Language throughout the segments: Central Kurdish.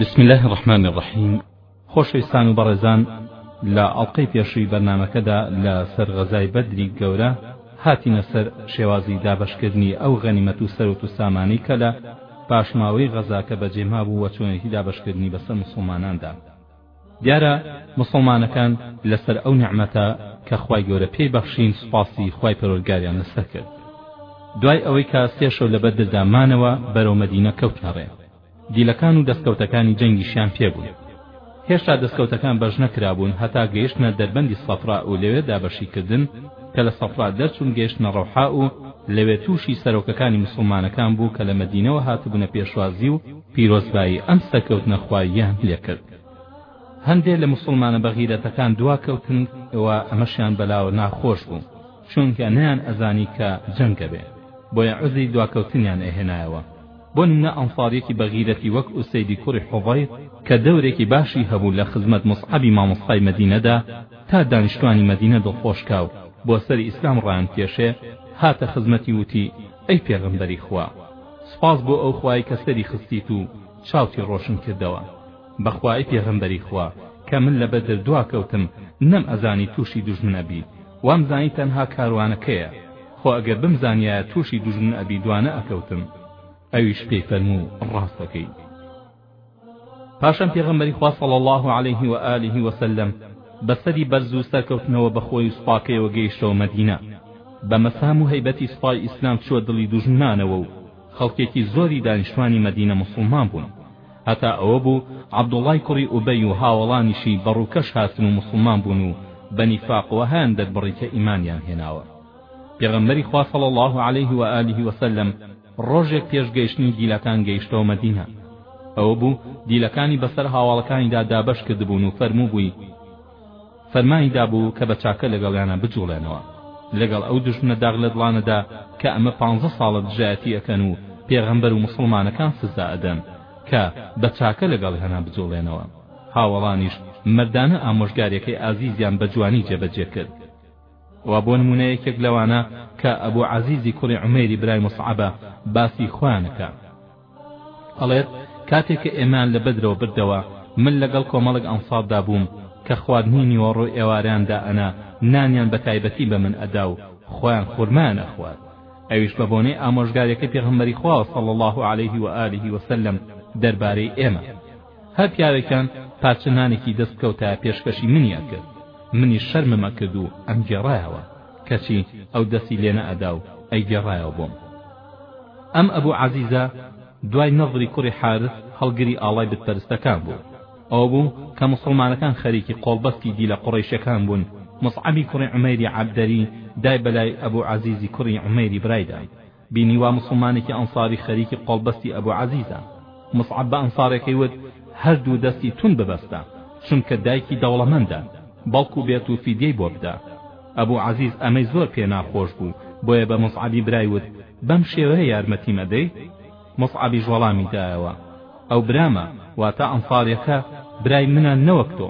بسم الله الرحمن الرحیم خۆشەویستان و بەڕێزان لە ئەڵلقەی پێشووی بەرنمەکەدا لە سەر غەزای بەدری گەورە هاتینە سەر شێوازی دابەشکردنی ئەو غەنیمەت و سەرۆت و سامانی کە لە پاشماوەی غەزاکە بەجێما بوو و چۆنێتی دابەشکردنی بەسەر مسلماناندا دیارە مسلمانەکان لەسەر ئەو نعمەتە کە خوای گەورە پێی بەخشین سوپاسی خوای پەرۆرگاریان لەسەر کرد دوای ئەوەی کە سێ شەو لە بەدردا مانەوە بەرەو مەدینە کەوتنە ڕێ دیلەکان و دەستکەوتەکانی جەنگیشیان پێ بوون هێشتا دەستکەوتەکان بەش نەکرابوون هەتا گەیشتنە دەربەندی سەفرا و لەوێ دابەشی کردن کە لە سەفرا دەرچوون گەیشتنە ڕەوحا و لەوێ تووشی سەرۆکەکانی مسوڵمانەکان بوو کە لە مەدینەوە هاتبوونە پێشوازی و پیرۆزبایی ئەم سەرکەوتنە خواییەیان لێ کرد هەندێ لە مسوڵمانە بەغیرەتەکان دوا کەوتن و ئەمەشیان بەلاوە ناخۆش بوو چونکە نەیان ئەزانی کە جەنگ ئەبێ بۆیە عوزری دواکەوتنیان ئەهێنایەوە بۆ نمونە ئەنصاریەکی بە غیرەتی وەک ئوسەیدی کوڕی حوضەیر کە دەورێکی باشی هەبوو لە خزمەت موصعەبی مامۆستای مەدینەدا تا دانیشتوانی مەدینە دڵخۆش کا و بۆ سەر ئیسلام ڕایانکێشێ هاتە خزمەتی ووتی ئەی پێغەمبەری خوا سوپاس بۆ ئەو خوای کە سەری خستیت و چاوتی ڕۆشن کردەوە بەخوا ئەی پێغەمبەری خوا کە من لە بەدر دواکەوتم نەم ئەزانی توشی دوژمن ئەبی وامزانی تەنها کاروانەکەیە خۆ ئەگەر بمزانیایە توشی دوژمن ئەبی دوانە ئەکەوتم ئەویش پێی فەرموو ڕاست ئەکەی پاشان پێغەمبەری خوا صلی الله علیه و آله و سلم بەسەری بەرز و سەرکەوتنەوە بەخۆی و سوپاکەیەوە گەیشتەوە مەدینە بە مەسام و هەیبەتی سوپای ئیسلام چووە دڵی دوژمنانەوە و خەڵکێکی زۆری دانیشتوانی مەدینە موسڵمان بوون هەتا ئەوە بوو عەبدوڵڵای کوڕی ئوبەی و هاوەڵانیشی بە ڕووکەش هاتن و موسڵمان بوون و بە نیفاق وەهایان دەربڕی کە ئیمانیان هێناوە. پێغەمبەری خوا صلی اللە علیه و آله و سلم ڕۆژێک پێش گەیشتنی دیلەکان گەیشتەوە مەدینە. ئەوە بوو دیلەکانی بەسەر هاواڵەکانیدا دابەش کردبوون و فەرمووبووی، فەرمانی دابوو کە بە چاکە لەگەڵیانا بجوڵێنەوە لەگەڵ ئەو دوژمنە داغ لە دڵانەدا کە ئەمە پانزە ساڵە دژایەتی ئەکەن و پێغەمبەر و موسڵمانەکان سزا ئەدەن کە بە چاکە لەگەڵیانا بجوڵێنەوە هاوەڵانیش مەردانە ئامۆژگاریەکەی ئازیزیان بە جوانی جێبەجێ کرد و بۆ نمونە یەکێک لەوانە کە ئەبو عەزیزی کوڕی عومێری برای موسعەبە باسی خۆیان ئەکا ئەڵێت، کاتێک کە ئێمەیان لە بەدرەوە بردەوە، من لەگەڵ کۆمەڵێک ئەنساردا بووم، کە خواردنی نیوەڕۆی ئێوارەیان دائەنا، نانیان بە تایبەتی بە من ئەدا و خۆیان خورمایان ئەخوارد، ئەویش بە بۆنەی ئامۆژگاریەکەی پێغەمبەری خواوە صلی اللە علیه و آله و سلم دەربارەی ئێمە. هەر پیاوێکیان پارچە نانێکی دەست بکەوتایە پێشکەشی منی ئەکرد، منیش شەرمم ئەکرد و ئەمگێڕایەوە، کەچی ئەو دەستی لێنەئەدا و ئەیگێڕایەوە بۆم. ئەم ئەبوو عەزیزە دوای نەزری کوڕی حارث هەڵگری ئاڵای بتپەرستەکان بوو ئەوە بوو کە موسڵمانەکان خەریکی قۆڵبەستی دیلە قوڕەیشەکان بوون موسعەبی کوڕی عومەیری عەبدەری دای بەلای ئەبوو عەزیزی کوڕی عومەیری برایدا بینی وا موسڵمانێکی ئەنصاری خەریکی قۆڵبەستی ئەبوو عەزیزە موسعەب بە ئەنصارەکەی وت هەردوو دەستی تون ببەستە چونکە دایکی دەوڵەمەندە بەڵکو بێت و فیدیەی بۆ بدە ئەبو عەزیز ئەمەی زۆر پێ ناخۆش بوو، بۆیە بە موسعەبی برای وت، بەم شێوەیە یارمەتیم ئەدەی؟ موسعەبیش وەڵامی دایەوە، ئەو برامە، واتە ئەنساریەکە، برای منە نەوەک تۆ.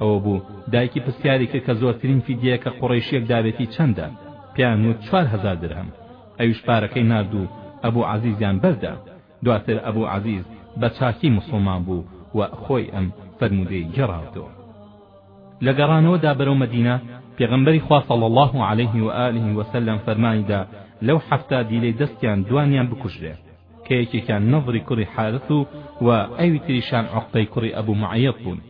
ئەوە بوو دایکی پرسیاری کرد کە زۆرترین فیدیە کە قوڕەیشیەک دابێتی چەندە؟ پێیان وت چوار هەزار درهم. ئەویش پارەکەی نارد و ئەبو عەزیزیان بەردا. دواتر ئەبو عەزیز بە چاکی موسڵمان بوو و خۆی ئەم فەرموودەی گێڕاوەتەوە لە گەڕانەوەدا بەرەو مەدینە پێغەمبەری خوا صلی اللە علیه و آله و سلم فەرمانی دا لەو حەفتا دیلەی دەستیان دوانیان بکوژرێ کە یەکێکیان نەضری کوڕی حارث و و ئەوی تریشان عقبەی کوڕی ئەبو معیط بوون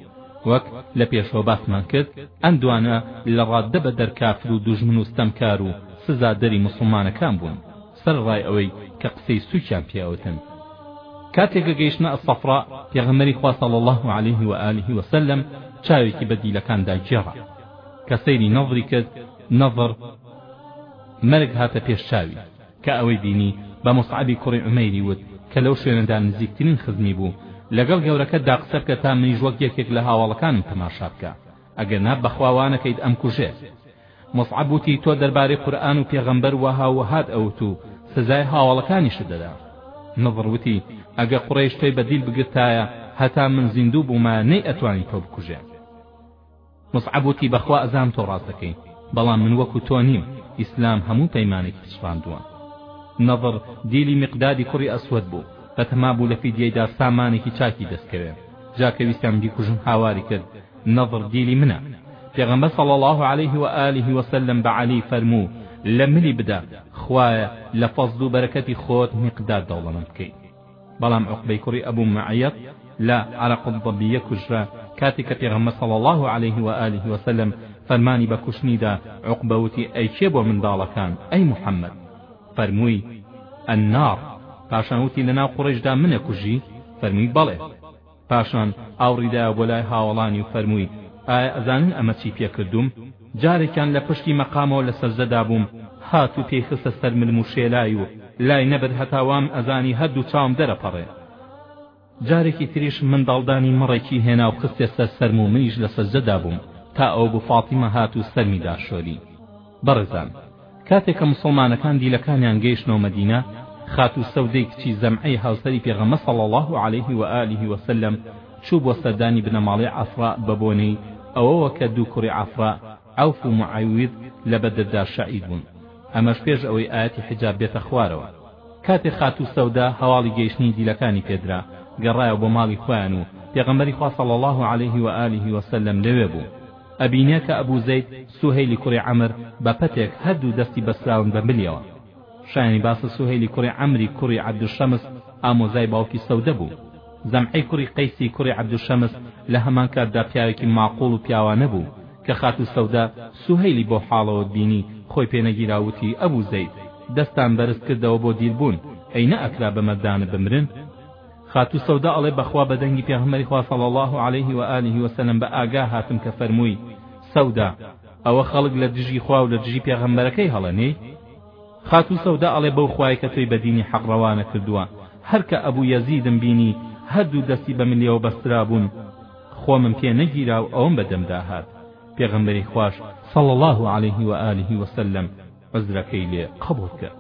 وەک لە پێشەوە باسمان کرد ئەم دوانە لە ڕاددە بە دەر کافر و دوژمن و ستەمکار و سزادەری موسڵمانەکان بوون سەرەڕای ئەوەی کە قسەی سوکیان پێ ئەوتن کاتێ کە گەیشتنە الصفراء پێغەمبەری خوا صلی اللە علیه و آله و سلم چاوێکی بە دیلەکاندا گێڕا کە سەیری نەضری کرد نەضر مەرگ هاتە پێش چاوی کە ئەوەی بینی بە مصعبی کوڕی عمەیری وت کە لەو شوێنەدا نزیکترین خزمی بوو لەگەڵ گەورەکە دا قسە بکە تا منیش وەک یەکێک لە هاواڵەکانم تەماشا بکە ئەگەر نا بەخوا وانەکەیت ئەمکوژێ موسعەب وتی، تۆ دەربارەی قورئان و پێغەمبەر وەها و وەهات ئەوت و سزای هاوەڵەکانیشت دەدا. نضر وتی، ئەگە قوڕەیش تۆی بە دیل بگرتایە، هەتا من زیندوو بوومایە نەیئەتوانی تۆ بکوژێ. موسعەب وتی، بەخوا ئەزانم تۆ ڕاست دەکەی، بەڵام من وەکو تۆ نیم، ئیسلام هەموو پەیمانێکی پچڕاندووە. نضر دیلی میقدادی کوڕی ئەسوەد بوو، بەتەما بوو لە فیدیەیدا سامانێکی چاکی دەستکەوێ، جا کە ویستیان بیکوژن هاواری کرد، نەضڕ دیلی منە پێغەمبەر صلی اللە علیه و آله و سلم بە علی فەرموو لە ملی بدە خوایە لە فەزڵ و بەرەکەتی خۆت میقداد دەوڵەمەند بکەی بەڵام عوقبەی کوڕی ئەبو معیط لە عرق الضبیە کوژرا کاتێک کە پێغەمبەر صلی اللە علیه و آله و سلم فەرمانی بە کوشتنی دا عوقبە وتی ئەی کێ بۆ منداڵەکان ئەی محمد فەرمووی النار پاشان وتی لەناو قوڕیشدا منە کوژی فەرمووی بەڵێ پاشان ئاوڕی دا بۆ لای هاوەڵانی و فەرمووی، ئایا ئەزانن ئەمە چی پێ کردووم؟ جارێکیان لە پشتی مەقامەوە لە سەجدەدا بووم، هات و پێی خستە سەر ملم و شێلای و لای نەبرد هەتا وامئەزانی هەر دوو چاوم دەرەپەڕێ. جارێکی تریش منداڵدانی مەڕێکی هێنا و خستیە سەر سەرم و منیش لە سەجدەدا بووم تا ئەو بوو فاتیمە هات و سەرمی داشۆری. بەڕێزان، کاتێ کە موسڵمانەکان دیلەکانیان گەیشتنەوە مەدینە، خاتوو سەودەی کچی زەمعەی هاوسەری پێغەمبەر صلی اللە علیه و آله و سلم چوو بۆ سەردانی بنەماڵەی عەفراء بە بۆنەی ئەوەوە کە دوو کوڕی عەفراء، عوف و معوذ، لە بەدردا شەعید بوون. ئەمەش پێش ئەوەی ئایەتی حیجاب بێتە خوارەوە. کاتێ خاتوو سەودە هەواڵی گەیشتنی دیلەکانی پێ درا، گەڕایەوە بۆ ماڵی خۆیان و پێغەمبەری خوا صلی اللە علیه و آله و سلم لەوێ بوو. ئەبینێ کە ئەبو زەید سوهەیلی کوڕی عەمر بە پەتێک هەر دوو دەستی بەستراون بە ملیەوە. شایانی باسە سوهەیلی کوڕی عەمری کوڕی عەبدولشەمس ئامۆزای باوکی سەودە بوو. زەمعەی کوڕی قەیسی کوڕی عەبدولشەمس لە هەمان کاتدا پیاوێکی ماقوڵ و پیاوانە بوو، کە خاتوو سەودە سوهەیلی بەو حاڵەوە بینی خۆی پێ نەگیرا وتی، ئەبو زەید! دەستتان بەرز کردەوە بۆ دیل بوون، ئەی نەئەکرا بە مەردانە بمرن؟ خاتوو سەودا ئەڵێ بەخوا بە دەنگی پێغەمبەری خوا صلی اللە علیه و آله و سلم بە ئاگا هاتم کە فەرمووی، سەودا، ئەوە خەڵک لە دژی خوا و لە دژی پێغەمبەرەکەی هەڵێنیت؟ خاتوو سەودا ئەڵێ بەو خوای کە تۆی بە دینی حەق ڕەوانە کردووە، هەر کە ئەبوو یەزیدم بینی هەر دوو دەستی بە ملیەوە بەسترابوون، خۆمم پێ نەگیرا و ئەوم بە دەمدا هات، پێغەمبەری خواش صلی اللە علیه و آله و سلم عوزرەکەی لێ قبووڵ کرد.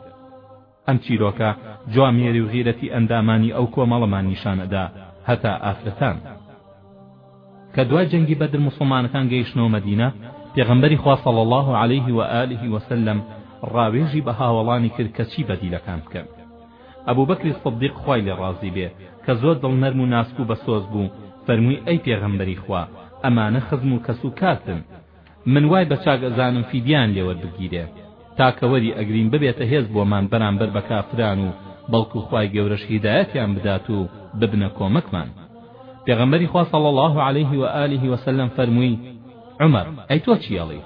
ئەم چیرۆکە جوامێری و غیرەتی ئەندامانی ئەو کۆمەڵەمان نیشان ئەدا هەتا ئافرەتان کە دوای جەنگی بەدر موسڵمانەکان گەیشتنەوە مەدینە پێغەمبەری خوا صلی اللە علیه و آله و سلم ڕاوێژی بە هاوەڵانی کرد کە چی بەدیلەکان بکەن ئەبو بەکری صدیق خوای لێ ڕازی بێ کە زۆر دڵنەرم و ناسک و بەسۆز بوو فەرمووی ئەی پێغەمبەری خوا ئەمانە خزم و کەس و کارتن من وای بە چاک ئەزانم فیدیەیان لێ وەربگیرێ تاکە وەری ئەگرین ببێتە هێز بۆمان بەرامبەر بە کافران و بەڵکو خوای گەورەش هیدایەتیان بدات و ببنە کۆمەکمان پێغەمبەری خوا صلی الله علیه و آله و سلم فەرمووی عمر ئەی تۆ چی ئەڵی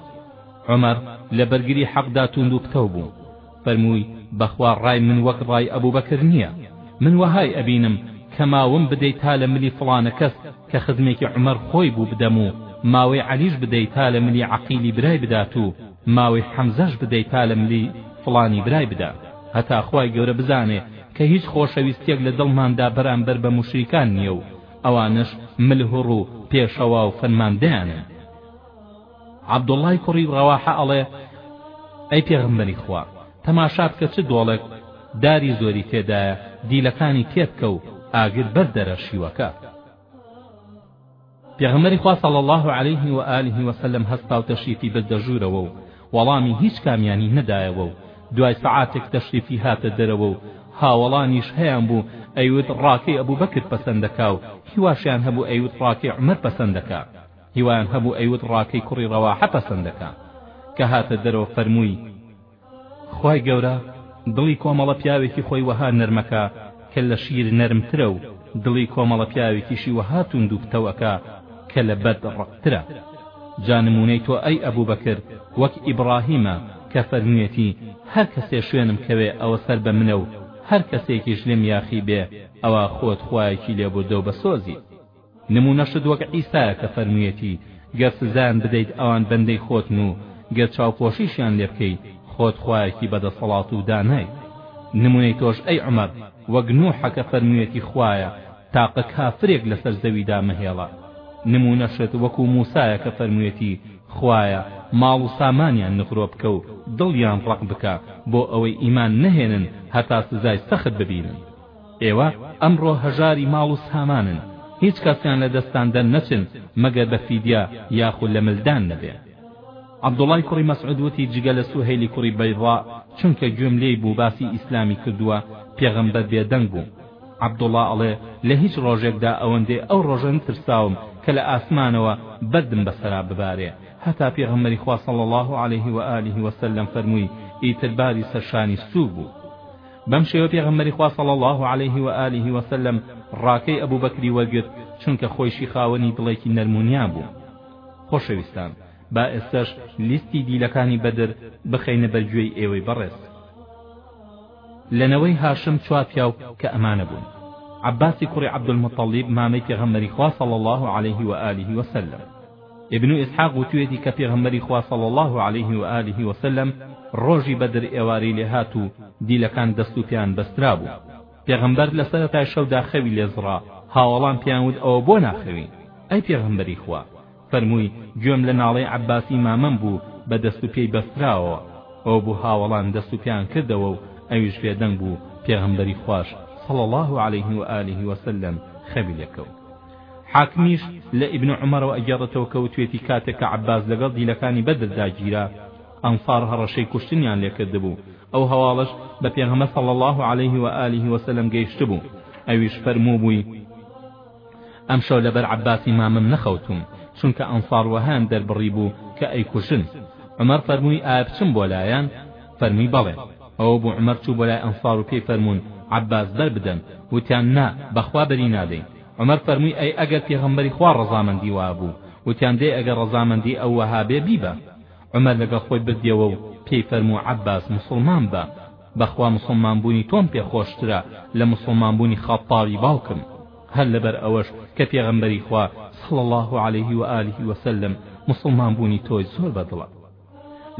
عمر لە بەرگری حەقدا توند و پتەو بوو فەرمووی، بەخوا ڕای من وەک ڕای ئەبوبەکر نییە، من وەهای ئەبینم کە ماوم بدەی تا لە ملی فڵانە کەس کە خزمێکی عومەر خۆی بوو بدەم و ماوەی عەلیش بدەی تا لە ملی عەقیلی برای بدات و ماوەی حەمزەش بدەی تا لە ملی فڵانی برای بدا هەتا خوای گەورە بزانێ کە هیچ خۆشەویستیەک لە دڵماندا بەرامبەر بە موشریکان نییە و ئەوانەش ملهوڕ و پێشەوا و فەرماندەیانن. عەبدوڵڵای کوڕی ڕەواحە ئەڵێ، ئەی پێغەمبەری خوا، تەماشا بکە چ دۆڵێک داری زۆری تێدایە، دیلەکانی تێبکە و ئاگر بەردەرە شیوەکە. پێغەمبەری خوا صلی الله علیه و آله و سلم هەستا و تەشریفی بردە ژوورەوە و وەڵامی هیچ کامیانی نەدایەوە و دوای سەعاتێک تەشریفی هاتە دەرەوە و هاوەڵانیش هەیان بوو ئەیوت ڕاکەی ئەبوبەکر پەسەندەکا و هیواشیان هەبوو ئەیوت ڕاکەی عومەر پەسەندەکا هیوایان هەبوو ئەیوت ڕاکەی کوڕی ڕەواحە پەسەندەکا کە هاتە دەرەوە فەرمووی، خوای گەورە دڵی کۆمەڵە پیاوێکی خۆی وەها نەرمەکا کە لە شیر نەرمترە و دڵی کۆمەڵە پیاوێکیشی وەها توند و پتەو ئەکا کە لە بەرد ڕەقترە جا نموونەی تۆ ئەی ئەبوبەکر وەک ئیبڕاهیمە کە فەرموویەتی هەر کەسێ شوێنم کەوێ ئەوە سەر بە منە و هەر کەسێکیش لێم یاخی بێ ئەوە خۆت خوایەکی لێبوردە و بەسۆزیت نموونەشت وەک عیسایە کە فەرموویەتی گەر سزایان بدەیت ئەوان بەندەی خۆتن و گەر چاوپۆشیشیان لێ بکەیت خۆت خوایەکی بە دەسەڵات و دانایت نموونەی تۆش ئەی عومەر وەک نوحە کە فەرموویەتی خوایە تاقە کافرێک لەسەر زەویدا مەهێڵە نموونەشت وەکو موسایە کە فەرموویەتی خوایە ماڵ و سامانیان نغرۆ بکە و دڵیان ڕەق بکە بۆ ئەوەی ئیمان نەهێنن هەتا سزای سەخت ببینن ئێوە ئەمڕۆ هەژاری ماڵ و سامانن، هیچ کەسیان لە دەستتان دەرنەچن مەگەر بە فیدیە یاخود لە ملدان نەبێ. عەبدوڵای کوڕی مەسعود وتی، جگە لە سوهەیلی کوڕی بەیضاء، چونکە گوێم لێی بوو باسی ئیسلامی کردووە، پێغەمبەر بێدەنگ بوو. عەبدوڵا ئەڵێ، لە هیچ ڕۆژێکدا ئەوەندەی ئەو ڕۆژە نترساوم کە لە ئاسمانەوە بەردم بەسەرا ببارێ، هەتا پێغەمبەری خوا صلی اللە علیه و آله و سلم فەرمووی، ئیتر باری سەرشانی سووک بوو. بەم شێوە پێغەمبەری خوا صلی اللە علیه و آله و سلم ڕاکەی ئەبو بەکری وەرگرت چونکە خۆیشی خاوەنی دڵێکی نەرم و نیا بوو خۆشەویستان با ئێستەش لیستی دیلەکانی بەدر بخەینە بەر گوێی ئێوەی بەڕێز لە نەوەی هاشم چوار پیاو کە ئەمانە بوون عەباسی کوڕی عەبدولموتەڵیب مامەی پێغەمبەری خوا صلی اللە علیه و آله و سلم ابن اسحاق وتویەتی کە پێغەمبەری خوا صلی اللە علیه و آله و سلم ڕۆژی بەدر ئێوارەی لێهات و دیلەکان دەست و پێیان بەسترابوو پێغەمبەر لە سەرەتای شەودا خەوی لێ زڕا هاوەڵان پێیان وت ئەوە بۆ ناخەوین ئەی پێغەمبەری خوا فەرمووی گوێم لە ناڵەی عەباسی مامەم بوو بە دەست و پێی بەستراوەوە ئەوە بوو هاوەڵان دەست و پێیان کردەوە و ئەویش بێدەنگ بوو پێغەمبەری خواش صلی اللە علیه و آله و سلم خەوی لێ کەوت حاکمیش لە ئیبن عومەرەوە ئەگێڕێتەوە کە وتوێتی کاتێک کە عەباس لەگەڵ دیلەکانی بەدر داگیرا ئەنصار هەڕەشەی کوشتنیان لێ کردبوو ئەو هەواڵەش بە پێغەمبەر صلی اللە علیه و آله و سلم گەیشتبوو ئەویش فەرمووبووی ئەمشەو لەبەر عەباسی مامم نەخەوتوم چونکە ئەنصار وەهان دەربڕی بوو کە ئەیکوژن عمر فەرمووی ئایا بچم بۆ لایان فەرمووی بەڵێ ئەوە بوو عومەر چوو بۆ لای ئەنسار و پێی فەرموون عەباس بەر بدەن، وتیان نا، بە خوا بەری نادەین. عومەر فەرمووی ئەی ئەگەر پێغەمبەری خوا ڕەزامەندی وا بوو؟ وتیان دەی ئەگەر ڕەزامەندی ئەو وەها بێ بیبە. عومەر لەگەڵ خۆی بردیەوە و پێی فەرموو عەباس موسڵمان بە، بە خوا موسڵمان بوونی تۆم پێ خۆشترە لە موسڵمان بوونی خەتتابی باوکم. هەر لەبەر ئەوەش کە پێغەمبەری خوا صلی اللە علیه و آله و سلم موسڵمان بوونی تۆی زۆر بە دڵە.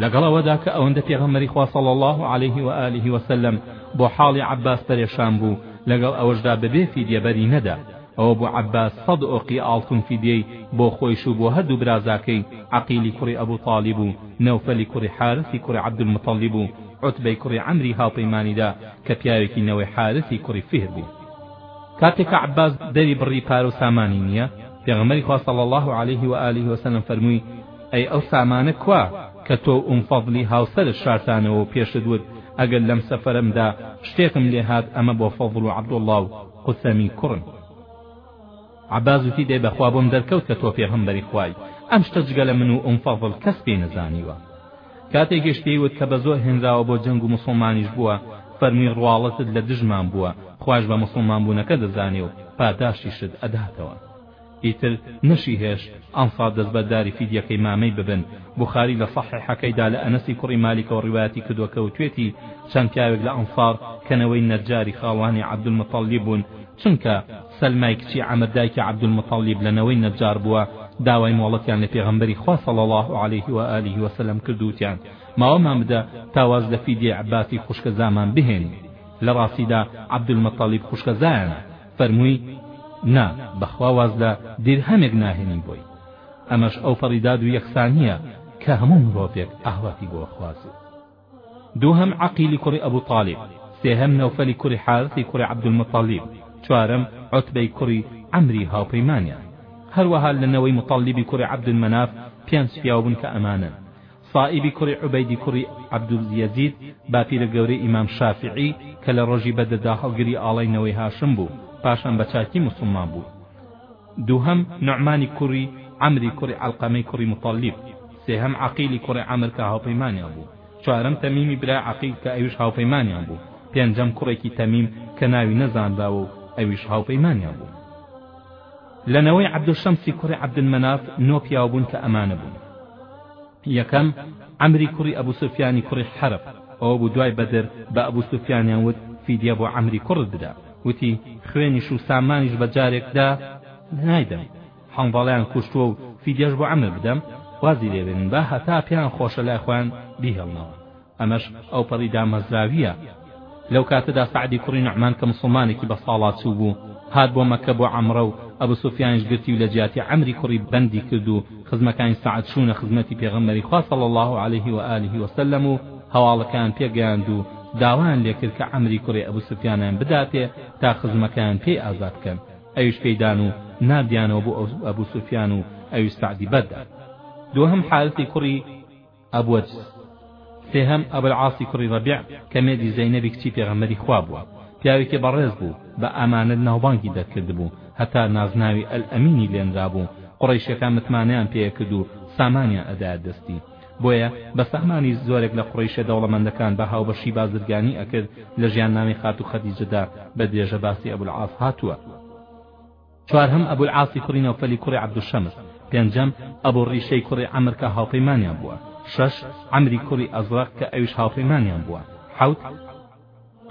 لەگەڵ ئەوەدا کە ئەوەندە پێغەمبەری خوا صلی اللە علیه و آله و سلم بۆ حاڵی عەباس پەرێشان بوو لەگەڵ ئەوەشدا بەبێ فیدیە بەری نەدا ئەوە بوو عەباس سەد ئۆقی ئاڵتون فیدیەی بۆ خۆیش و بۆ هەردوو برازاکەی عەقیلی کوڕی ئەبو طالیب و نەوفەلی کوڕی حارثی کوڕی عەبدولموتەڵیب و عوتبەی کوڕی عەمری هاوپەیمانیدا کە پیاوێکی نەوەی حارثی کوڕی فیهر بوو کاتێک کە عەباس دەری بڕی پارە و سامانی نییە پێغەمبەری خوا صلی اللە علیه و آله و سلم فەرمووی ئەی ئەو سامانە کوا کە تۆ و ئوم فەزلی هاوسەرت شارتانەوە و پێشت وت ئەگەر لەم سەفەرەمدا شتێکم لێ هات ئەمە بۆ فەزڵ و عەبدوڵڵا و قوسەمی کوڕن. عەباس وتی دەی بەخوا بۆم دەرکەوت کە تۆ پێغەمبەری خوای، ئەم شتە جگە لە من و ئوم فەزڵ کەس پێی نەزانیوە. کاتێکیش پێی وت کە بە زۆر هێنراوە بۆ جەنگ و موسڵمانیش بووە، فەرمووی ڕواڵەتت لە دژمان بووە، خوایش بە موسڵمانبوونەکە دەزانێ و پاداشتیشت ئەداتەوە. ئیتر نەشی هێشت ئەنسار دەستبەرداری فیدیەکەی مامەی ببن، بوخاری لە سەحیحەکەیدا لە ئەنەسی کوڕی مالیکەوە ڕیوایەتی کردووە کە وتوێتی، چەند پیاوێک لە ئەنسار کە نەوەی نەجاری خاڵانی عەبدولموتەڵیب بوون، چونکە سەلمای کچی عەمر دایکی عەبدولموتەڵیب لە نەوەی نەجار بووە، داوای مۆڵەتیان لە پێغەمبەری خوا صلی اللە علیه و آله و سلم کرد و وتیان، ماوەمان بدە تا واز لە فیدیەی عەباسی خوشکەزامان بهێنین. لە ڕاستیدا عەبدولموتەڵیب خوشکەزایانە. فەرمووی، نا، بەخوا واز لە دیرهەمێک ناهێنین بۆی، ئەمەش ئەوپەڕی داد و یەکسانییە کە هەموو مرۆڤێک ئاواتی بۆ ئەخوازێت. دووهەم، عەقیلی کوڕی ئەبوو تالیب، سێهەم، نەوفەلی کوڕی حارثی کوڕی عەبدولموتەڵیب، چوارەم، عوتبەی کوڕی عەمری هاوپەیمانیان. هەروەها لە نەوەی موتەڵیبی کوڕی عەبدولمەناف پێنج پیاو بوون کە ئەمانەن. سائیبی کوڕی عوبەیدی کوڕی عەبدولزیەزید باپیرە گەورەی ئیمام شافیعی کە لە ڕۆژی بەدردا هەڵگری ئاڵای نەوەی هاشم بوو پاشان بە چاکی موسڵمان بوو دووهەم نوعمانی کوڕی عەمری کوڕی عەلقەمەی کوڕی موتەڵیب سێهەم عەقیلی کوڕی عەمر کە هاوپەیمانیان بوو چوارەم تەمیمی برای عەقیل کە ئەویش هاوپەیمانیان بوو پێنجەم کوڕێکی تەمیم کە ناوی نەزانراوە و ئەویش هاوپەیمانیان بوو لە نەوەی عەبدولشەمسی کوڕی عەبدولمەناف نۆ پیاو بوون کە ئەمانە بوون یەکەم عەمری کوڕی ئەبو سوفیانی کوڕی حەرب ئەوە بوو دوای بەدر بە ئەبو سوفیانیان وت فیدیە بۆ عەمری کوڕت بدە وتی خوێنیش و سامانیش بە جارێکدا نایدەم حەنڤەڵیان کوشتووە و فیدیەش بۆ عەمر بدەم وازی لێبێنن با هەتا پێیان خۆشە لای خۆیان بیهێڵنەوە ئەمەش ئەوپەڕی دامەزراوییە. لەو کاتەدا سەعدی کوڕی نوعمان کە موسڵمانێکی بەساڵاچوو بوو، هات بۆ مەککە بۆ عەمرە و ئەبو سوفیانیش گرتی و لە جیاتی عەمری کوڕی بەندی کرد و خزمەکانی سەعد چوونە خزمەتی پێغەمبەری خوا صلی اللە علیه و آله و سلم و هەواڵەکەیان پێ گەیاند و داوایان لێ کرد کە عەمری کوڕی ئەبو سوفیانیان بداتێ تا خزمەکەیان پێی ئازاد بکەن، ئەویش پێی دان و ناردیانەوە بۆ ئەبو سوفیان و ئەویش سەعدی بەردا. دووهەم حارثی کوڕی. ئەبوەدس، سێهەم، ئەبولعاسی کوڕی ڕەبیع کە مێردی زەینەبی کچی پێغەمبەری خوا بووە، پیاوێکی بەڕێز بوو، بە ئەمانەت ناوبانگی دەرکردبوو، هەتا نازناوی ئەلئەمینی لێنرابوو، قوڕەیشەکان متمانەیان پێیەکرد و سامانیان ئەدایە دەستی، بۆیە بە سامانی زۆرێک لە قوڕەیشە دەوڵەمەندەکان بە هاوبەشی بازرگانی ئەکرد، لە ژیاننامەی خاتوو خەدیجەدا بە درێژە باسی ئەبولعاس هاتووە. چوارهەم، ئەبو العاسی کوڕی نەوفەلی کوڕی عەبدوشەمس، پێنجەم، ئەبو ڕیشەی کوڕی عەمر کە هاوپەیمانیان بووە، شەش، عەمری کوڕی ئەزڕەق کە ئەویش هاوپەیمانیان بووە، حەوت،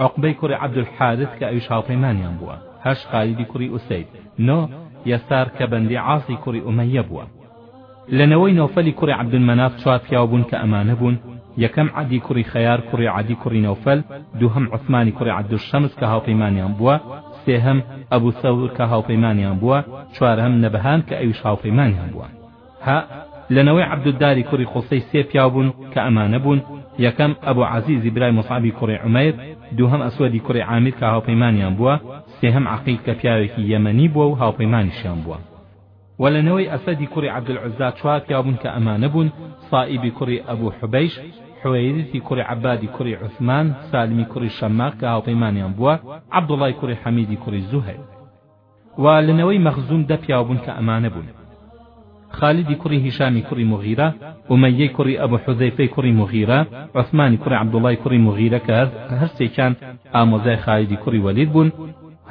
عوقبەی کوڕی عەبدولحارس کە ئەویش هاوپەیمانیان بووە، هەشت، خالیدی کوڕی ئوسەید، نۆ، یەسار کە بەندی عاسی کوڕی ئومەییە بووە. لە نەوەی نەوفەلی کوڕی عەبدولمەناف چوار پیاو بوون کە ئەمانە بوون، یەکەم عەدی کوڕی خەیار کوڕی عەدی کوڕی نەوفەل، دووهەم عوسمانی کوڕی عەبدولشەمس کە هاوپەیمانیان بووە، سێهەم، ئەبو ثەور، کە هاوپەیمانیان بووە، چوارهەم، نەبەهان کە ئەویش هاوپەیمانیان بووە. هە، لە نەوەی عەبدوداری کوڕی قوسەی سێ پیاو بوون کە ئەمانە بوون، یەکەم، ئەبو عەزیزی برای موسعەبی کوڕی عومەیر، دووهەم، ئەسوەدی کوڕی عامیر کە هاوپەیمانیان بووە، سێهەم، عەقیل کە پیاوێکی یەمەنی بووە و هاوپەیمانیشیان بووە. وە لە نەوەی ئەسەدی کوڕی عەبدولعوزا چوار پیاو بوون کە ئەمانە بوون، سائیبی کوڕی ئەبو حوبەیش، حوەیریثی کوڕی عەبادی کوڕی عوثمان، سالمی کوڕی شەماخ کە هاوپەیمانیان بووە، عەبدوڵای کوڕی حەمیدی کوڕی زوهەیر. وە لە نەوەی مەخزوم دە پیاو بوون کە ئەمانە بوون، خالیدی کوڕی هیشامی کوڕی موغیرە، ئومەیەی کوڕی ئەبو حوزەیفەی کوڕی موغیرە، عوثمانی کوڕی عەبدوڵای کوڕی موغیرە کە هەر سێکیان ئامۆزای خالیدی کوڕی وەلید بوون،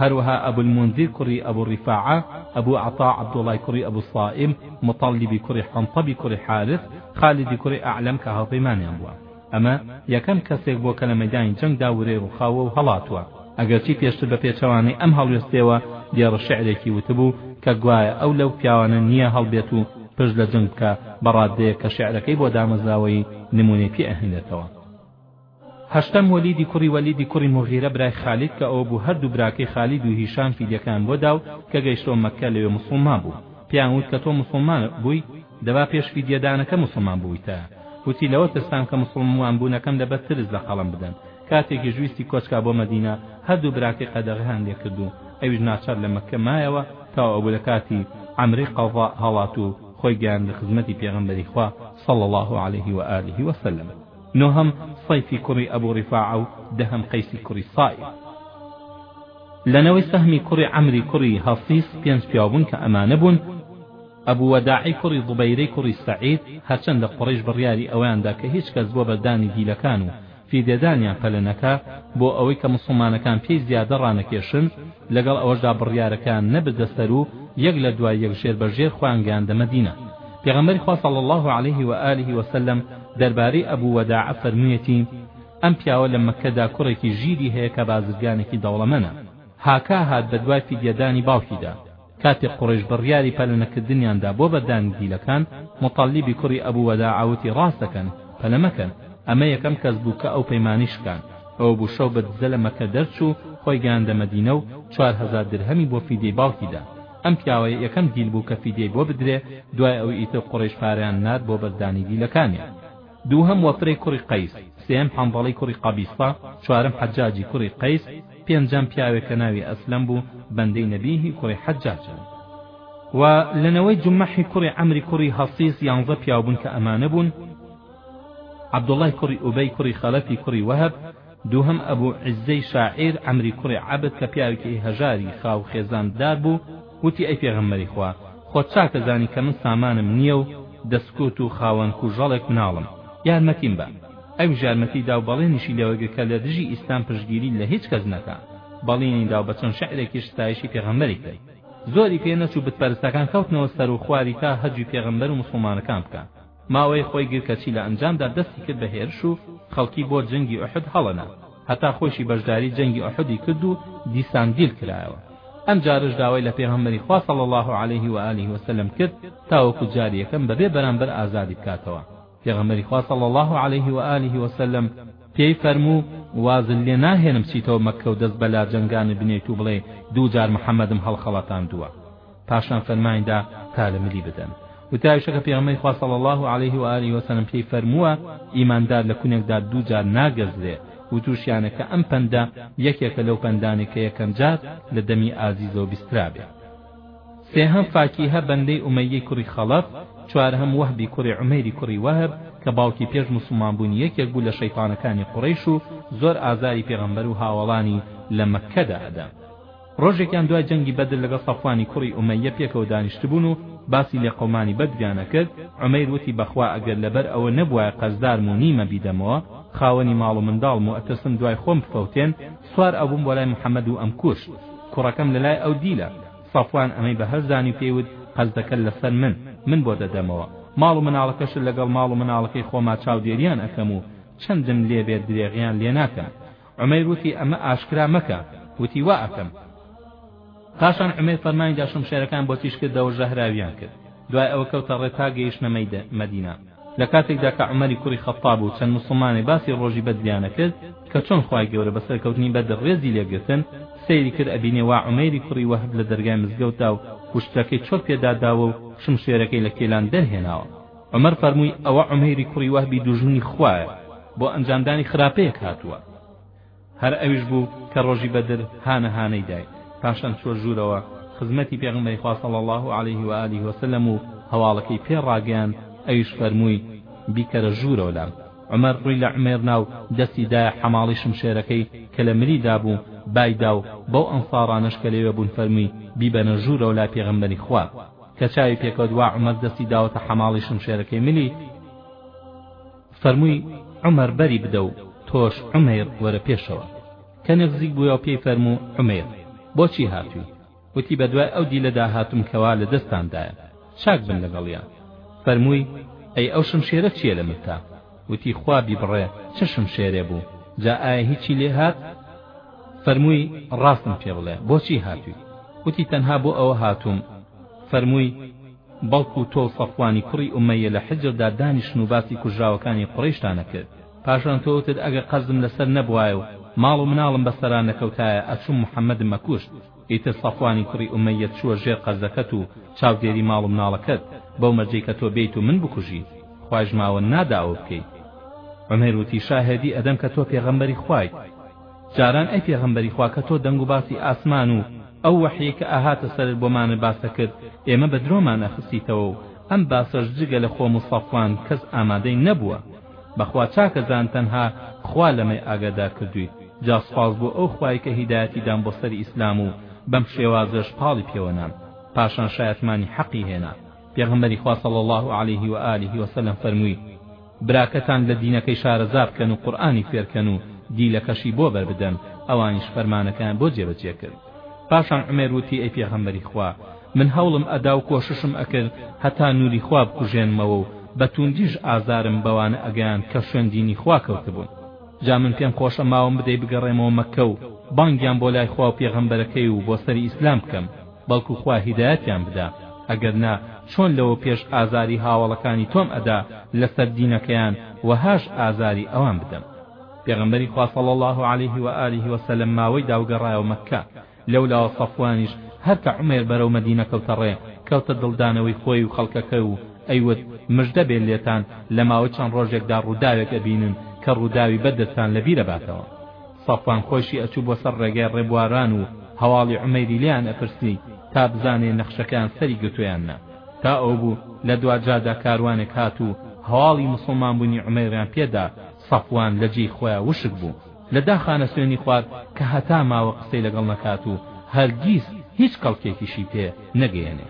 هەروەها ئەبو المنذر کوڕی ئەبو ڕیفاعە، ئەبو عەطا، عەبدوڵڵای کوڕی ئەبو سائم، موتەڵیبی کوڕی حەنتەبی کوڕی حارث، خالیدی کوڕی ئەعلەم کە هاوپەیمانیان بووە. ئەمە یەکەم کەسێک بووە کە لە مەیدانی جەنگدا ورەی ڕووخاوە و هەڵاتووە. ئەگەرچی پێشتر بە پێچەوانەی ئەم هەڵوێستەیەوە دێڕ شیعرێکی وتبوو کە گوایە ئەو لەو پیاوانە نییە هەڵبێت و پشت لە جەنگ بکا بە ڕاددەیەک کە شیعرەکەی بۆ دامەزراوەیی نموونەی پێ ئەهێنێتەوە. هەشتەم وەلیدی کوڕی وەلیدی کوڕی موغیرە برای خالید کە ئەوە بوو هەردوو براکەی خالید و هیشام فیدیەکەیان بۆ دا و کە گەیشتەوە مەککە لەوێ موسڵمان بوو پێیان وت کە تۆ موسڵمان بووی دەبا پێش فیدیە دانەکە موسڵمان بوویتایە وتی لەوە ترسام کە موسڵموان بوونەکەم لە بەر ترس لە قەڵەم بدەن کاتێکیش ویستی کۆچکا بۆ مەدینە هەردوو براکەی قەدەغەیان لێ کرد و ئەویش ناچار لە مەککە مایەوە تاو ئەبوو لە کاتی عەمری قەضا هەڵات و خۆی گەیاندە خزمەتی پێغەمبەری خوا صلی اللە علیه و آله و سلم نۆهەم صیفی کوڕی ئەبو ڕیفاعە و دەهەم قەیسی کوڕی صائیب. لە نەوەی سەهمی کوڕی عەمری کوڕی هەصیص پێنج پیاو بوون کە ئەمانە بوون، ئەبو وەداعی کوڕی ضبیرەی کوڕی سەعید، هەرچەند لە قوڕەیش بڕیاری ئەوەیان دا کە هیچ کەس بۆ بەردانی دیلەکان و فیدێدانیان پەلە نەکا، بۆ ئەوەی کە موسڵمانەکان پێی زیادە ڕانەکێشن، لەگەڵ ئەوەشدا بڕیارەکەیان نەبردە سەر و یەک لە دوای یەک ژێر بە ژێر خۆیان گەیاندە مەدینە پێغەمبەری خوا صلی الله علیه و آله و سلم دەربارەی ئەبو وەداع فەرموویەتی ئەم پیاوە لە مەککەدا کوڕێکی ژیری هەیە کە بازرگانێکی دەوڵەمەنە هاکا هات بەدوای فیدیەدانی باوکیدا کاتێ قوڕەیش بڕیاری پەلەنەکردنیان دا بۆ بەردانی دیلەکان، موتەڵیبی کوڕی ئەبو وەداعە وتی، ڕاست دەکەن، پەلە مەکەن. ئەمە یەکەم کەس بوو کە ئەو پەیمانەی شکان. ئەوە بوو شەو بە دزە لە مەککە دەرچوو، خۆی گەیاندە مەدینە و چوار هەزار درهەمی بۆ فیدیەی باوکی دا. ئەم پیاوە یەکەم دیل بوو کە فیدیەی بۆ بدرێ، دوای ئەو ئیتر قوڕەیش پارەیان نارد بۆ بەردانی دیلەکانیان. دووهەم وەفرەی کوڕی قەیس، سێیەم حەنزەڵەی کوڕی قەبیسە، چوارەم حەجاجی کوڕی قەیس، پێنجەم پیاوێک کە ناوی ئەسلەم بوو بەندەی نەبیهی کوڕی حەجاج بوو. و لە نەوەی جومەحی کوڕی عەمری کوڕی هەسیس یانزە پیاو بوون کە ئەمانە بوون، عەبدوڵڵای کوڕی ئوبەی کوڕی خەلەفی کوڕی وەهەب، دووهەم ئەبو عیززەی شاعیر، عەمری کوڕی عەبد کە پیاوێکی هەژاری خاو خێزان دار بوو، وتی، ئەی پێغەمبەری خوا، خۆت چاک ئەزانی کە من سامانم نییە و دەستکوت و خاوەن کووژەڵێک مناڵم، یارمەتیم بە. ئەویش یارمەتی دا و بەڵێنیشی لێ وەرگرت کە لە دژی ئیسلام پشتگیری لە هیچ کەس نەکا، بەڵینی دا و بە چەند شعرێکیش ستایشی پێغەمبەری کرد. زۆری پێ نەچوو بتپەرستەکان کەوتنەوە سەر و خواری تا هەجوی پێغەمبەر و موسڵمانەکان بکەن. ماوەی خۆی گر کەچی لە ئەنجامدا دەستی کرد بە هێرش و خەڵکی بۆ جەنگی ئوحد هەڵەنا هەتا خۆیشی بەشداری جەنگی ئوحدی کرد و دیسان دیل کرایەوە ئەم جارەش داوای لە پێغەمبەری خوا صلی اللە علیه و آله و سلم کرد تاوەکو جاری یەکەم بەبێ بەرامبەر ئازادی بکاتەوە پێغەمبەری خوا صلی اللە علیه و آله و سلم پێی فەرموو وازت لێ ناهێنم چیتەوە مەککە و دەست بەلا جەنگانە بنێیت و بڵێی دوو جار محمدم هەڵخەڵەتاندووە پاشان فەرمانی دا تا لە ملی بدەن وتراویشە کە پێغەمبەری خوا صلی اللە علیه و آله و سلم پێی فەرمووە ئیماندار لە کونێکدا دوو جار ناگەزرێ وتوشیانە کە ئەم پەندە یەکێکە لەو پەندانەی کە یەکەم جار لە دەمی ئازیزەوە بیسترابێ سێهەم فاکیهە بەندەی ئومەیەی کوڕی خەڵەف چوارهەم وەهبی کوڕی عومەیری کوڕی وەهب کە باوکی پێش مسلمان بوون یەکێک بوو لە شەیتانەکانی قوڕەیش و زۆر ئازاری پێغەمبەر و هاوەڵانی لە مەککەدا ئەدا ڕۆژێکیان دوای جەنگی بەدر لەگەڵ سەفوانی کوڕی ئومەییە پێکەوە دانیشتبوون و باسی لێقەومانی بەدریان ئەکرد، عومەیر وتی بەخوا ئەگەر لەبەر ئەوە نەبوایە قەرزدارم و نیمە بیدەمەوە خاوەنی ماڵ و منداڵم و ئەترسم دوای خۆم بفەوتێن، سوار ئەبووم بۆ لای محەمەد و ئەمکوشت. کوڕەکەم لە لای ئەو دیلە. سەفوان ئەمەی بەهەر زانی و پێی وت قەرزەکەت لەسەر من، من بۆ دەدەمەوە. ماڵ و مناڵەکەشت لەگەڵ ماڵ و مناڵەکەی خۆما چاودێریان ئەکەم و چەندم لێ بێت درێغیان لێ ناکەم. عومەیر وتی ئەمە ئاشکرا مەکە وتی وا ئەکەم پاشان عومەیر فەرمانیدا شمشێرەکان بۆ تیژ کردەوە ژەهراویان کرد دوای ئەوە کەوتە ڕێ تا گەیشتە مەدینە لە کاتێکدا کە عومەری کوڕی خەتاب و چەند موسڵمانێ باسی ڕۆژی بەدریانە کرد کە چۆن خوای گەورە بە سەرکەوتنی بەدر ڕێزی لێگرتن سەیری کرد ئەبینێ وا عومەیری کوڕی وەهب لە دەرگای مزگەوتدا و وشترەکەی چۆپ پێدا داوە و شمشێرەکەی لە کێلان دەرهێناوە عومەر فەرمووی، ئەوە عومەیری کوڕی وەهبی دوژمنی خوایە، بۆ ئەنجامدانی خراپەیەک هاتووە. هەر ئەویش بوو کە ڕۆژی بەدر هانە هانەی دای، پاشان چووە ژوورەوە خزمەتی پێغەمبەری خوا صلی اللە علیه و آله و سلم و هەواڵەکەی پێ ڕاگەیاند، ئەویش فەرمووی، بیکەرە ژوورەوە لام. عومەر ڕووی لە عومەیر نا و دەستی دایە حەماڵی شمشێرەکەی کە لە ملی دابوو، بای دا و بەو ئەنصارانەش کە لەوێ بوون فەرمووی، بیبەنە ژوورەوە لای پێغەمبەری خوا. کە چاوی پێکەوت وا عومەر دەستی داوەتە حەماڵی شمشێرەکەی ملی فەرمووی عومەر بەری بدە و تۆش عومەیر وەرە پێشەوە کە نێغزیک بووە و پێی فەرموو عومەیر بۆچی هاتووی وتی بە دوای ئەو دیلەدا هاتم کەوا لە دەستاندایە چاک بن لەگەڵیان فەرمووی ئەی ئەو شمشێرە چییە لە ملتا وتی خوا بیبڕێ چ شمشێرێ بوو جا ئایا هیچی لێ هات فەرمووی، ڕاستم پێ بڵێ، بۆچی هاتووی؟ وتی، تەنها بۆ ئەوە هاتووم، فەرمووی، بەڵکو تۆ و سەفوانی کوڕی ئومەیە لە حیجردا دانیشتن و باسی کوژراوەکانی قورەیشتان ئەکرد، پاشان تۆ وتت ئەگەر قەرزم لەسەر نەبوایە و ماڵ و مناڵم بەسەرا نەکەوتایە ئەچووم محەممەدم ئەکوشت، ئیتر سەفوانی کوڕی ئومەیە چووە ژێر قەرزەکەت و چاودێری ماڵ و مناڵەکەت، بەو مەرجەی کە تۆ بێیت و من بکوژی، خوایش ماوە نادا ئەوە بکەیت. عومەیر وتی، شاهێدی ئەدەم کە تۆ پێغەمبەری خوایت. جاران ئەی پێغەمبەری خوا کە تۆ دەنگ و باسی ئاسمان و ئەو وەحیەی کە ئەهاتە سەرت بۆمانە باسەکرد ئێمە بە درۆمان ئەخستیتەوە و ئەم باسەش جگە لە خۆم و سەفوان کەس ئامادەی نەبووە بەخوا چاکە زان تەنها خوا لەمەی ئاگادار کردوویت جا سوپاس بۆ ئەو خوای کە هیدایەتی دام بۆ سەری ئیسلام و بەم شێوازەش پاڵی پێوە نام پاشان شایەتمانی حەقی هێنا پێغەمبەری خوا صلی اللە علیه و آله وسلم فەرمووی براکەتان لە دینەکەی شارەزا بکەن و قورئانی فێرکەن و دیلەکەشی بۆ بەربدەن ئەوانیش فەرمانەکەیان بۆ جێبەجێ کرد پاشان عومێر وتی ئەی پێغەمبەری خوا من هەوڵم ئەدا و کۆششم ئەکرد هەتا نوری خوا بکوژێنمەوە و بە توندیش ئازارم بەوانە ئەگەیاند کە شوێن دینی خوا کەوتبوون جا من پێم خۆشە ماوم بدەی بگەڕێمەوە مەککە و بانگیان بۆ لای خوا و پێغەمبەرەکەی و بۆ سەری ئیسلام بکەم بەڵکو خوا هیدایەتیان بدا ئەگەر نا چۆن لەوە پێش ئازاری هاوەڵەکانی تۆم ئەدا لەسەر دینەکەیان وەهاش ئازاری ئەوان بدەم پێغەمبەری خوا صلی اللە علیه و آله و سلم ماوەی دا و گەڕایەوە مەککە لەولاوە صەفوانیش هەر کە عومەیر بەرەو مەدینە کەوتە ڕێ کەوتە دڵدانەوەی خۆی و خەڵکەکەی و ئەیوت مژدە بێ لێتان لە ماوەی چەند ڕۆژێکدا ڕووداوێک ئەبینن کە ڕووداوی بەدرتان لە بیر ئەباتەوە سەفوان خۆیشی ئەچوو بۆ سەر ڕێگای ڕێبواران و هەواڵی عومەیری لێیان ئەپرسی تا بزانێ نەخشەکەیان سەری گرتوویان نا تا ئەو بوو لە دوا جادا کاروانێک هات و هەواڵی موسڵمان بوونی عومەیریان پێ دا سەفوان لە جێی خۆیا وشک بوو لە داخانە سوێنی خوارد کە هەتا ماوە قسەی لەگەڵ نەکات و هەرگیز هیچ کەڵکێکیشی پێ نەگەیەنێ.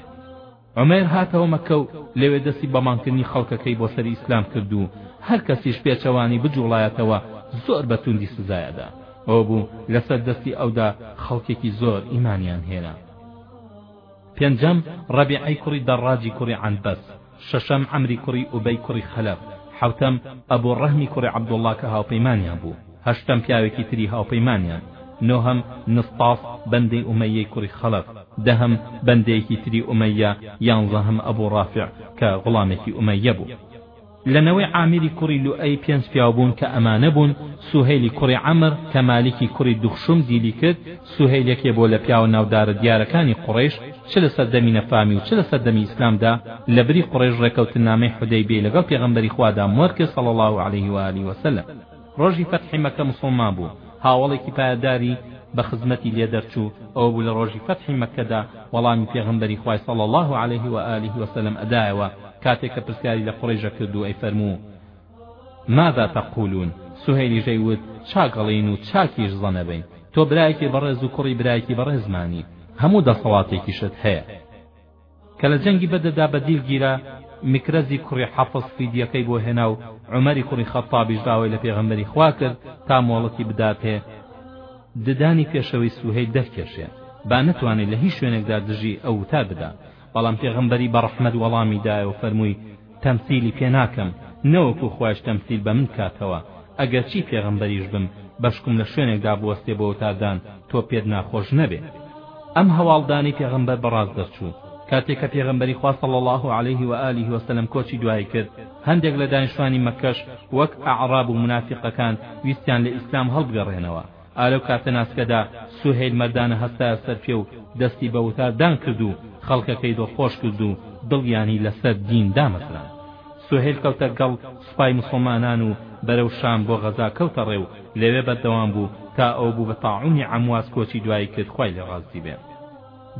عومەیر هاتەوە مەککە و لەوێ دەستی بە مانگکردنی خەڵکەکەی بۆ سەر ئیسلام کرد و هەر کەسیش پێچەوانەی بجوڵایەتەوە زۆر بە توندی سزای ئەدا ئەوە بوو لەسەر دەستی ئەودا خەڵکێکی زۆر ئیمانیان هێنا پێنجەم ڕەبیعەی کوڕی دەڕاجی کوڕی عەنبەس شەشەم عەمری کوڕی ئوبەی کوڕی خەلەف حەوتەم ئەبو ڕەهمی کوڕی عەبدوڵڵا کە هاوپەیمانیان بوو هەشتەم پیاوێکی تری هاوپەیمانیان. نۆهەم، نسطاس، بەندەی ئومەییەی کوڕی خەڵەف. دەهەم، بەندەیەکی تری ئومەییە. یانزەهەم، ئەبو ڕافع، کە غوڵامێکی ئومەییە بوو. لە نەوەی عامیری کوڕی لوئەی پێنج پیاو بوون کە ئەمانە بوون، سوهەیلی کوڕی عەمر، کە مالیکی کوڕی دوخشوم دیلی کرد، سوهەیل یەکێ بووە لە پیاوە ناودارە دیارەکانی قوڕەیش، چ لە سەردەمی نەفامی و چ لە سەردەمی ئیسلامدا، لە بری قوڕەیش ڕێکەوتننامەی حودەیبیەی لەگەڵ پێغەمبەری خوا دام وەرکرد صلی اللە علیه و آله و سلم. ڕۆژی فەتحی مەکە موسڵمان بوو، هاوەڵێکی پایەداری بە خزمەتی لێ دەرچوو، ئەوە بوو لە ڕۆژی فەتحی مەککەدا وەڵامی پێغەمبەری خوای صلی اللە علیه و آله و سلم ئەدایەوە، کاتێ کە پرسیاری لە قوڕەیش ئەکرد و ئەیفەرموو، ماذا تقولون؟ سوهەیلیش ئەیوت، چاک ئەڵێین و چاکیش زەن ئەبەین، تۆ برایەکی بەڕێز و کوڕی برایەکی بەڕێزمانی، هەموو دەسەڵاتێکیشت هەیە. کە لە جەنگی بەدردا بە دیل گیرا، میکرەزی کوڕی حەفس فیدیەکەی بۆ هێنا و عومەری کوڕی خەتتابیش داوای لە پێغەمبەری خوا کرد تا مۆڵەتی بداتێ ددانی پێشەوەی سوهەیل دەرکێشێ با نەتوانێ لە هیچ شوێنێکدا دژی ئەو وتار بدا، بەڵام پێغەمبەری بە ڕەحمەت وەڵامی دایەوە فەرمووی، تەمسیلی پێ ناکەم نەوەکو خوایش تەمسیل بە من کاتەوە ئەگەرچی پێغەمبەریش بم بەشکوم لە شوێنێکدا بوەستێ بۆ وتاردان تۆ پێت ناخۆش نەبێ ئەم هەواڵدانەی پێغەمبەر بەڕاست دەرچوو کاتێ کە پێغەمبەری خوا صلی اللە علیه و آله و سلم کۆچی دوایی کرد هەندێک لە دانیشتوانی مەککەش وەک اعراب و منافیقەکان ویستیان لە ئیسلام هەڵبگەڕێنەوە ئا لەو کاتە ناسکەدا سوهەیل مەردانە هەستایە سەر پێ و دەستی بە وتار دان کرد و خەڵکەکەی دڵخۆش کرد و دڵیانی لە سەر دین دامەزراند. سوهەیل کەوتە گەڵ سوپای موسڵمانان و بەرەو شام بۆ غەزا کەوتە ڕێ و لەوێ بەردەوام بوو تا ئەو بوو بە تاعونی عەمواس کۆچی دوایی کرد خوای لێ ڕازی بێ.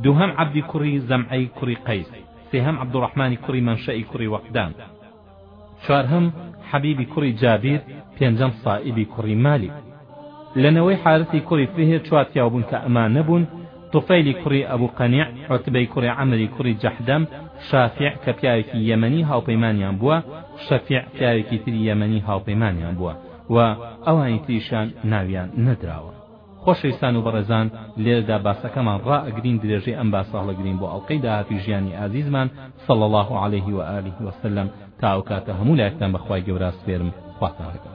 دووهەم عەبدی کوڕی زەمعەی کوڕی قەیس. سێهەم عەبدوڕەحمانی کوڕی مەنشەئی کوڕی وەقدان. چوارهەم، حەبیبی کوڕی جابیر پێنجەم، سائیبی کوڕی مالیک لە نەوەی حارثی کوڕی فیهر چوار پیاو بوون کە ئەمانە بوون، طفیلی کوڕی ابو قنیع، عتبەی کوڕی عمری کوڕی جحدم، شافیع کە پیاوێکی یەمەنی هاوپەیمانیان بووە، شفیع پیاوێکی تری یەمەنی هاوپەیمانیان بووە و ئەوانی تریشیان ناویان نەدراوە. خۆشەویستان و بەڕێزان لێرەدا باسەکەمان ڕائەگرین درێژەی ئەم باسە هەڵەگرین بۆ ئەڵقەی داهاتووی ژیانی ئازیزمان صلی اللە علیه و آله و سلم تا ئەوکاتە هەموو لایەکتان بەخوای گەورە سپێرم خواتان لەگەڵ.